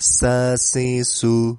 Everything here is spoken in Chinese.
萨西苏